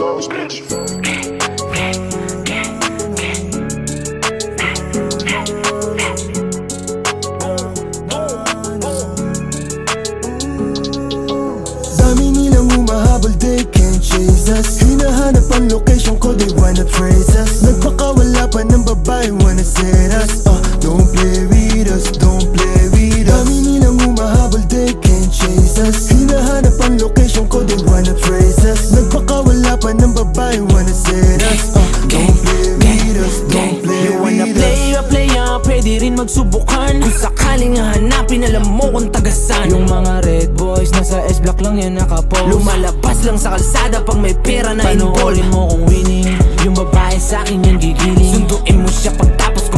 sauce, bitch. Dami nilang humahabol, they can't chase us Hinahanap ang location ko, they wanna trace us Nagpakawala babae, wanna set us uh, Don't play with us, don't play You wanna play a player, pwede rin magsubukan. Kung sakaling hahanapin, alam mo kung tagasan. Yung mga red boys, nasa S-block lang yan nakapost. Lumalabas lang sa kalsada pag may pera na involved. Mo kung winning. Yung babae sa akin yan gigiling Sunduin mo siya pagtapos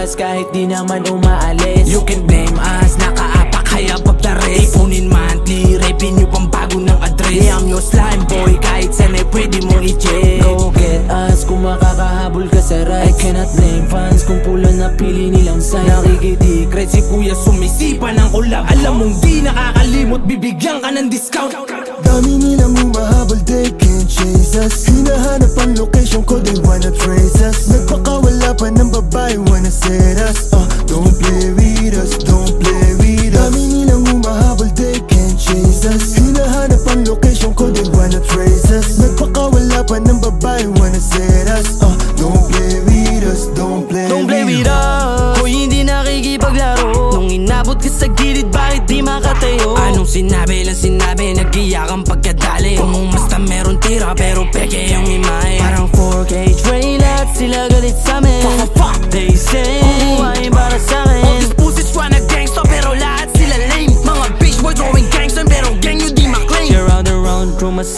us kahit di naman umaalis. You can blame us, nakaapak kaya pagtares Ipunin monthly, revenue pang ng address. Yeah, I'm your slime boy, kahit saan ay pwede mo i-check. Go get us, kung makakahabol ka sa rice. I cannot blame fans kung pula na pili nilang side Nakikitikret si kuya sumisipa ng ulap Alam mong di nakakalimot, bibigyan ka ng discount. Dami nilang humahabol, they can't chase us. Hinahanap ang location ko, they set us uh, Don't play with us, don't play with us. Dami nilang humahabol, they can't chase us Hinahanap ang location ko, they wanna trace us Nagpakawala pa ng babae, wanna set us uh, Don't play with us, don't play Don't play with us. Kung hindi nakikipaglaro Nung inabot ka sa gilid bakit di makatayo Anong sinabi lang sinabi Nag-iyakan pagkadali Kung basta meron tira pero peke yung imahe Parang 4K trailer at sila galit sa amin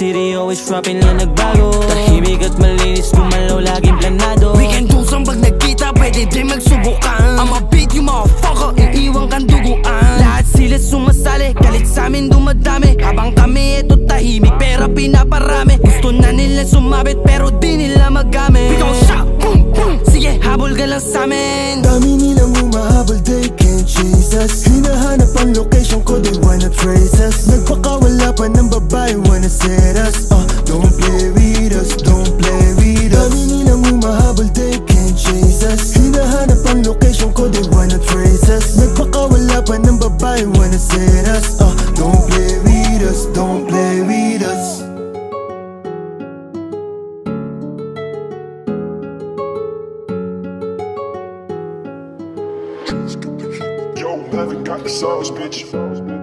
city always dropping lang nagbago. Tahimik at malinis gumalaw laging planado. We can do some pag nagkita pwede din magsubukan. I'ma beat you motherfucker iiwan kang duguan. Lahat sila sumasali galit sa amin dumadami. Habang kami eto tahimik pera pinaparami. Gusto na nila sumabit pero di nila magamit. We gon' shot boom boom. Sige habol ka lang sa amin. Dami nilang us Hinahanap ang location ko, they wanna trace us. Nagpakawala pa ng babae, wanna set us. Uh, Don't play with us, don't play with us. Dami nilang humahabol, they can't chase us. Hinahanap ang location ko, they wanna trace us. Nagpakawala pa ng babae, wanna set us. Uh, Don't play with us, don't haven't got the sauce, bitch.